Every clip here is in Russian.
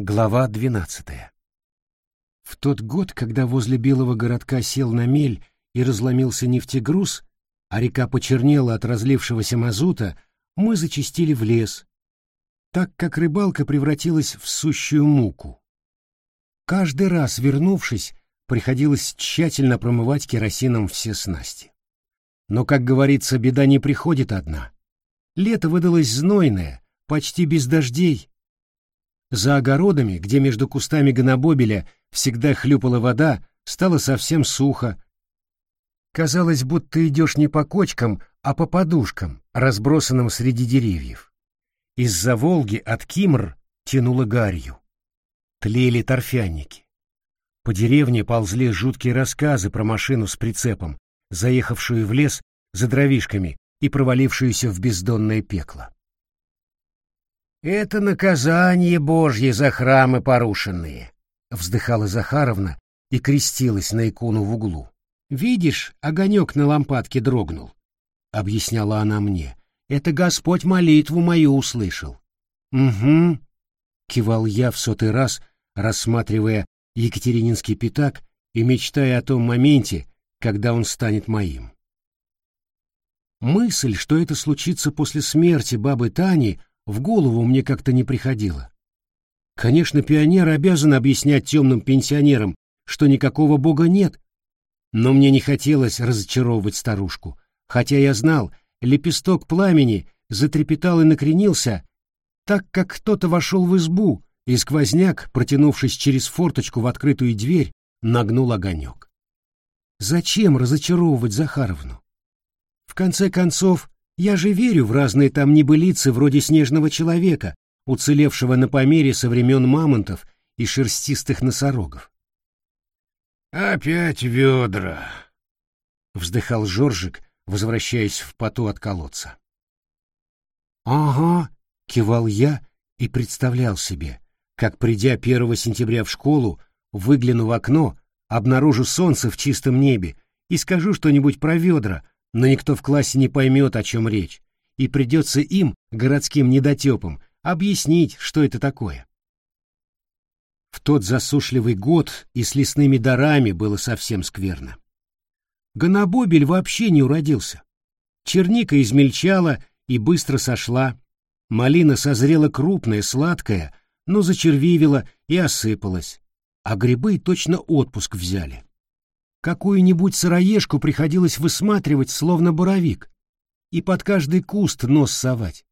Глава двенадцатая. В тот год, когда возле белого городка сел на мель и разломился нефтегруз, а река почернела от разлившегося мазута, мы зачистили в лес, так как рыбалка превратилась в сущую муку. Каждый раз, вернувшись, приходилось тщательно промывать керосином все снасти. Но, как говорится, беда не приходит одна. Лето выдалось знойное, почти без дождей, за огородами, где между кустами гонобобеля всегда хлюпала вода, стало совсем сухо. Казалось, будто идешь не по кочкам, а по подушкам, разбросанным среди деревьев. Из-за Волги от Кимр тянуло гарью. Тлели торфяники. По деревне ползли жуткие рассказы про машину с прицепом, заехавшую в лес за дровишками и провалившуюся в бездонное пекло. «Это наказание Божье за храмы порушенные», — вздыхала Захаровна и крестилась на икону в углу. «Видишь, огонек на лампадке дрогнул», — объясняла она мне. «Это Господь молитву мою услышал». «Угу», — кивал я в сотый раз, рассматривая Екатерининский пятак и мечтая о том моменте, когда он станет моим. Мысль, что это случится после смерти бабы Тани, в голову мне как-то не приходило. Конечно, пионер обязан объяснять темным пенсионерам, что никакого бога нет, но мне не хотелось разочаровывать старушку, хотя я знал, лепесток пламени затрепетал и накренился, так как кто-то вошел в избу, и сквозняк, протянувшись через форточку в открытую дверь, нагнул огонек. Зачем разочаровывать Захаровну? В конце концов, я же верю в разные там небылицы вроде снежного человека, уцелевшего на Памире со времен мамонтов и шерстистых носорогов. «Опять ведра!» — вздыхал Жоржик, возвращаясь в поту от колодца. «Ага», — кивал я и представлял себе, как, придя 1 сентября в школу, выгляну в окно, обнаружу солнце в чистом небе и скажу что-нибудь про ведра, но никто в классе не поймет, о чем речь, и придется им, городским недотепам, объяснить, что это такое. В тот засушливый год и с лесными дарами было совсем скверно. Гонобобель вообще не уродился. Черника измельчала и быстро сошла. Малина созрела крупная, сладкая, но зачервивела и осыпалась. А грибы точно отпуск взяли. Какую-нибудь сыроежку приходилось высматривать, словно боровик, и под каждый куст нос совать.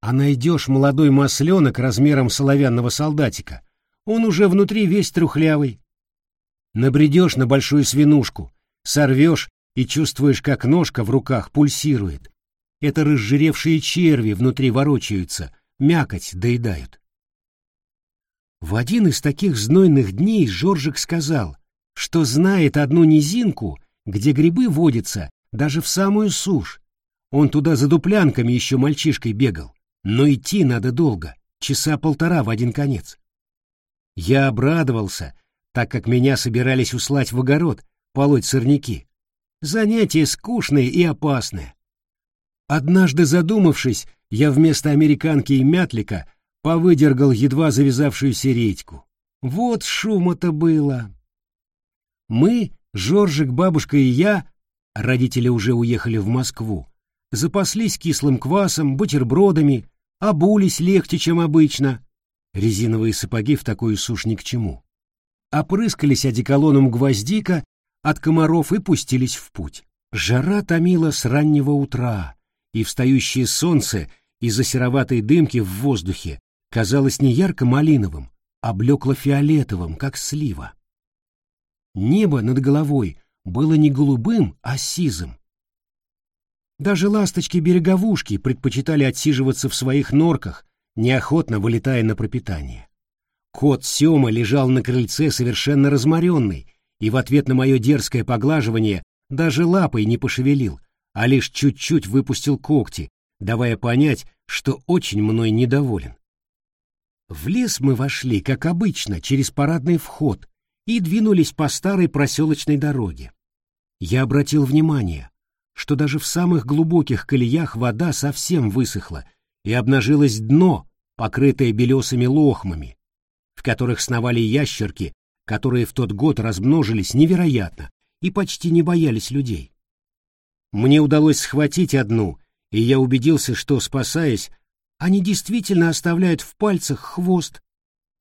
А найдешь молодой масленок размером соловянного солдатика, он уже внутри весь трухлявый. Набредешь на большую свинушку, сорвешь и чувствуешь, как ножка в руках пульсирует. Это разжиревшие черви внутри ворочаются, мякоть доедают. В один из таких знойных дней Жоржик сказал, что знает одну низинку, где грибы водятся даже в самую сушь. Он туда за дуплянками еще мальчишкой бегал, но идти надо долго, часа полтора в один конец. Я обрадовался, так как меня собирались услать в огород, полоть сорняки. Занятие скучное и опасное. Однажды задумавшись, я вместо американки и мятлика повыдергал едва завязавшуюся редьку. Вот шума-то было. Мы, Жоржик, бабушка и я, родители уже уехали в Москву, запаслись кислым квасом, бутербродами, обулись легче, чем обычно. Резиновые сапоги в такую сушь ни к чему. Опрыскались одеколоном гвоздика от комаров и пустились в путь. Жара томила с раннего утра, и встающее солнце из-за сероватой дымки в воздухе казалось не ярко-малиновым, а блекло-фиолетовым, как слива. Небо над головой было не голубым, а сизым. Даже ласточки-береговушки предпочитали отсиживаться в своих норках, неохотно вылетая на пропитание. Кот Сёма лежал на крыльце совершенно разморенный, и в ответ на мое дерзкое поглаживание даже лапой не пошевелил, а лишь чуть-чуть выпустил когти, давая понять, что очень мной недоволен. В лес мы вошли, как обычно, через парадный вход, и двинулись по старой проселочной дороге. Я обратил внимание, что даже в самых глубоких колеях вода совсем высохла, и обнажилось дно, покрытое белесыми лохмами, в которых сновали ящерки, которые в тот год размножились невероятно и почти не боялись людей. Мне удалось схватить одну, и я убедился, что, спасаясь, они действительно оставляют в пальцах хвост,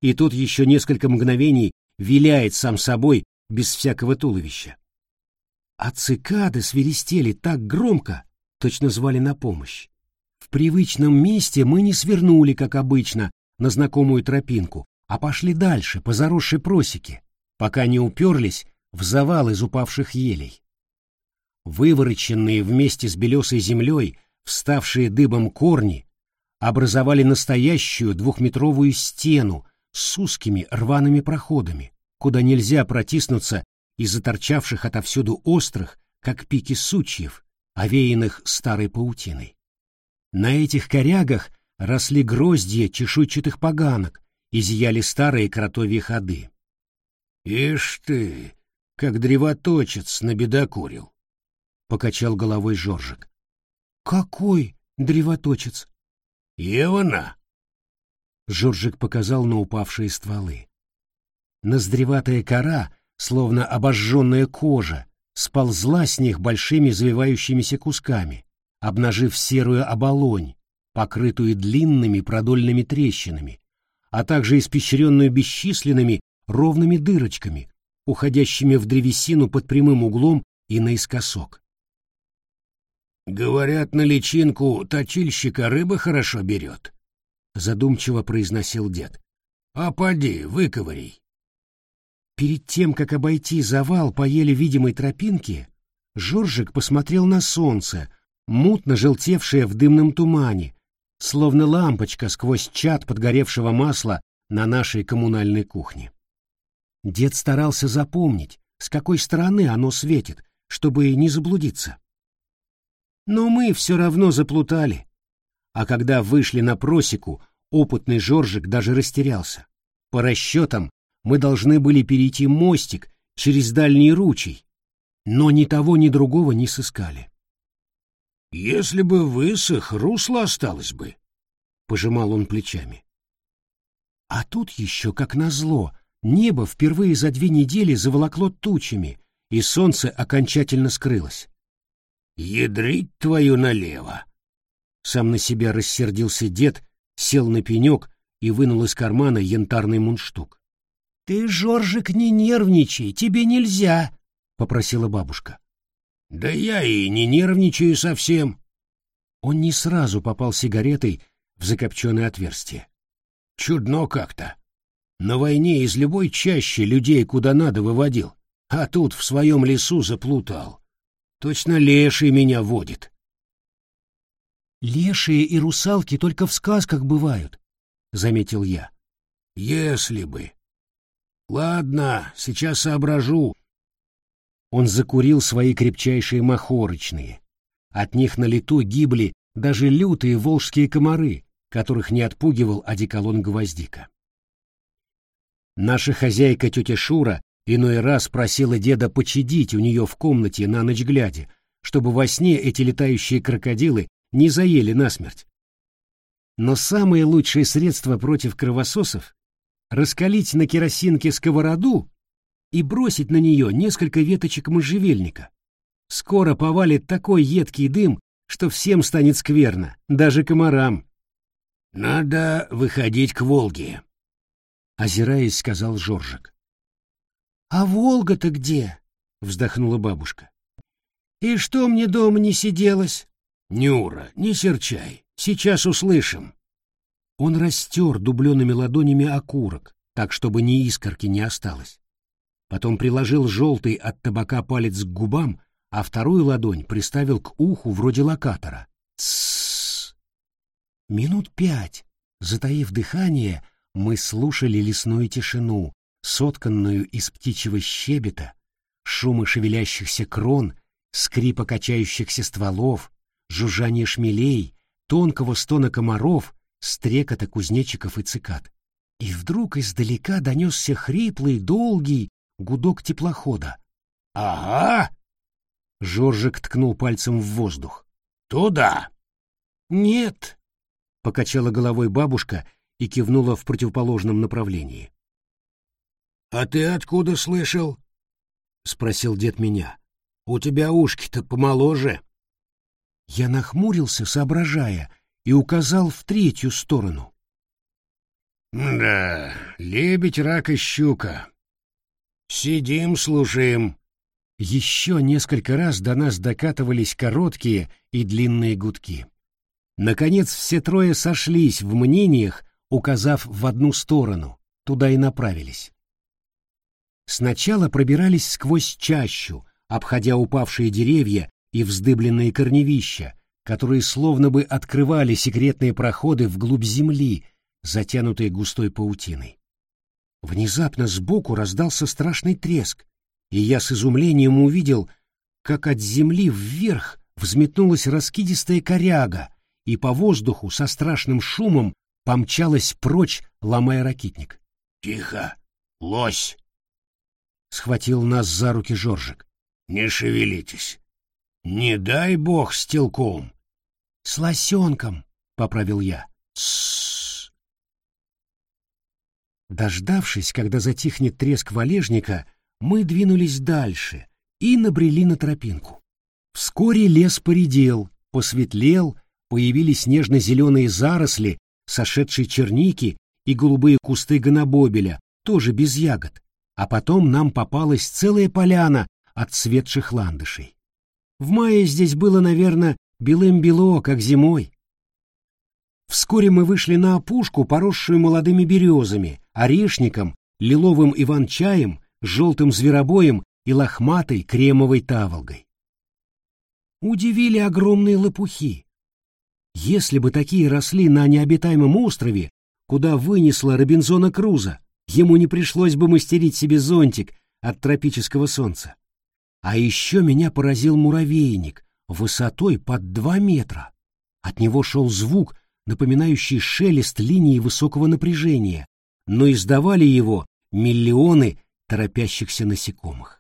и тот еще несколько мгновений виляет сам собой без всякого туловища. А цикады свиристели так громко, точно звали на помощь. В привычном месте мы не свернули, как обычно, на знакомую тропинку, а пошли дальше, по заросшей просеке, пока не уперлись в завал из упавших елей. Вывороченные вместе с белесой землей, вставшие дыбом корни, образовали настоящую двухметровую стену с узкими рваными проходами, куда нельзя протиснуться из-за торчавших отовсюду острых, как пики сучьев, овеянных старой паутиной. На этих корягах росли гроздья чешуйчатых поганок и зияли старые кротовьи ходы. «Ишь ты, как древоточец набедокурил!» — покачал головой Жоржик. «Какой древоточец?» «Евана!» Жоржик показал на упавшие стволы. Ноздреватая кора, словно обожженная кожа, сползла с них большими завивающимися кусками, обнажив серую оболонь, покрытую длинными продольными трещинами, а также испещренную бесчисленными ровными дырочками, уходящими в древесину под прямым углом и наискосок. «Говорят, на личинку точильщика рыба хорошо берет», — задумчиво произносил дед. «А поди, выковырей». Перед тем, как обойти завал по еле видимой тропинке, Жоржик посмотрел на солнце, мутно желтевшее в дымном тумане, словно лампочка сквозь чад подгоревшего масла на нашей коммунальной кухне. Дед старался запомнить, с какой стороны оно светит, чтобы не заблудиться. Но мы все равно заплутали. А когда вышли на просеку, опытный Жоржик даже растерялся. По расчетам, мы должны были перейти мостик через дальний ручей, но ни того, ни другого не сыскали. «Если бы высох, русло осталось бы», — пожимал он плечами. А тут еще, как назло, Небо впервые за две недели заволокло тучами, и солнце окончательно скрылось. «Ядрить твою налево!» Сам на себя рассердился дед, сел на пенек и вынул из кармана янтарный мундштук. «Ты, Жоржик, не нервничай, тебе нельзя!» — попросила бабушка. «Да я и не нервничаю совсем!» Он не сразу попал сигаретой в закопченное отверстие. «Чудно как-то!» На войне из любой чащи людей куда надо выводил, а тут в своем лесу заплутал. Точно леший меня водит. «Лешие и русалки только в сказках бывают», — заметил я. «Если бы. Ладно, сейчас соображу». Он закурил свои крепчайшие махорочные. От них на лету гибли даже лютые волжские комары, которых не отпугивал одеколон гвоздика. Наша хозяйка тетя Шура иной раз просила деда почадить у нее в комнате на ночь глядя, чтобы во сне эти летающие крокодилы не заели насмерть. Но самое лучшее средство против кровососов — раскалить на керосинке сковороду и бросить на нее несколько веточек можжевельника. Скоро повалит такой едкий дым, что всем станет скверно, даже комарам. «Надо выходить к Волге», озираясь, сказал Жоржик. А Волга-то где? вздохнула бабушка. И что мне дома не сиделось? Нюра, не серчай, сейчас услышим. Он растер дубленными ладонями окурок, так чтобы ни искорки не осталось. Потом приложил желтый от табака палец к губам, а вторую ладонь приставил к уху вроде локатора. Тссс. Минут пять, затаив дыхание, мы слушали лесную тишину, сотканную из птичьего щебета, шума шевелящихся крон, скрипа качающихся стволов, жужжание шмелей, тонкого стона комаров, стрекота кузнечиков и цикад. И вдруг издалека донесся хриплый, долгий гудок теплохода. «Ага!» — Жоржик ткнул пальцем в воздух. «Туда!» «Нет!» — покачала головой бабушка и кивнула в противоположном направлении. А ты откуда слышал? спросил дед меня. У тебя ушки-то помоложе. Я нахмурился, соображая, и указал в третью сторону. Да, лебедь, рак и щука. Сидим, слушаем. Еще несколько раз до нас докатывались короткие и длинные гудки. Наконец все трое сошлись в мнениях, указав в одну сторону, туда и направились. Сначала пробирались сквозь чащу, обходя упавшие деревья и вздыбленные корневища, которые словно бы открывали секретные проходы вглубь земли, затянутые густой паутиной. Внезапно сбоку раздался страшный треск, и я с изумлением увидел, как от земли вверх взметнулась раскидистая коряга, и по воздуху со страшным шумом помчалась прочь, ломая ракитник. — Тихо! Лось! — схватил нас за руки Жоржик. — Не шевелитесь! Не дай бог с телком! — С лосенком! — поправил я. — Тссс! Дождавшись, когда затихнет треск валежника, мы двинулись дальше и набрели на тропинку. Вскоре лес поредел, посветлел, появились нежно-зеленые заросли, сошедшие черники и голубые кусты гонобобеля, тоже без ягод, а потом нам попалась целая поляна отцветших ландышей. В мае здесь было, наверное, белым-бело, как зимой. Вскоре мы вышли на опушку, поросшую молодыми березами, орешником, лиловым иван-чаем, желтым зверобоем и лохматой кремовой таволгой. Удивили огромные лопухи. Если бы такие росли на необитаемом острове, куда вынесла Робинзона Круза, ему не пришлось бы мастерить себе зонтик от тропического солнца. А еще меня поразил муравейник высотой под два метра. От него шел звук, напоминающий шелест линии высокого напряжения, но издавали его миллионы торопящихся насекомых.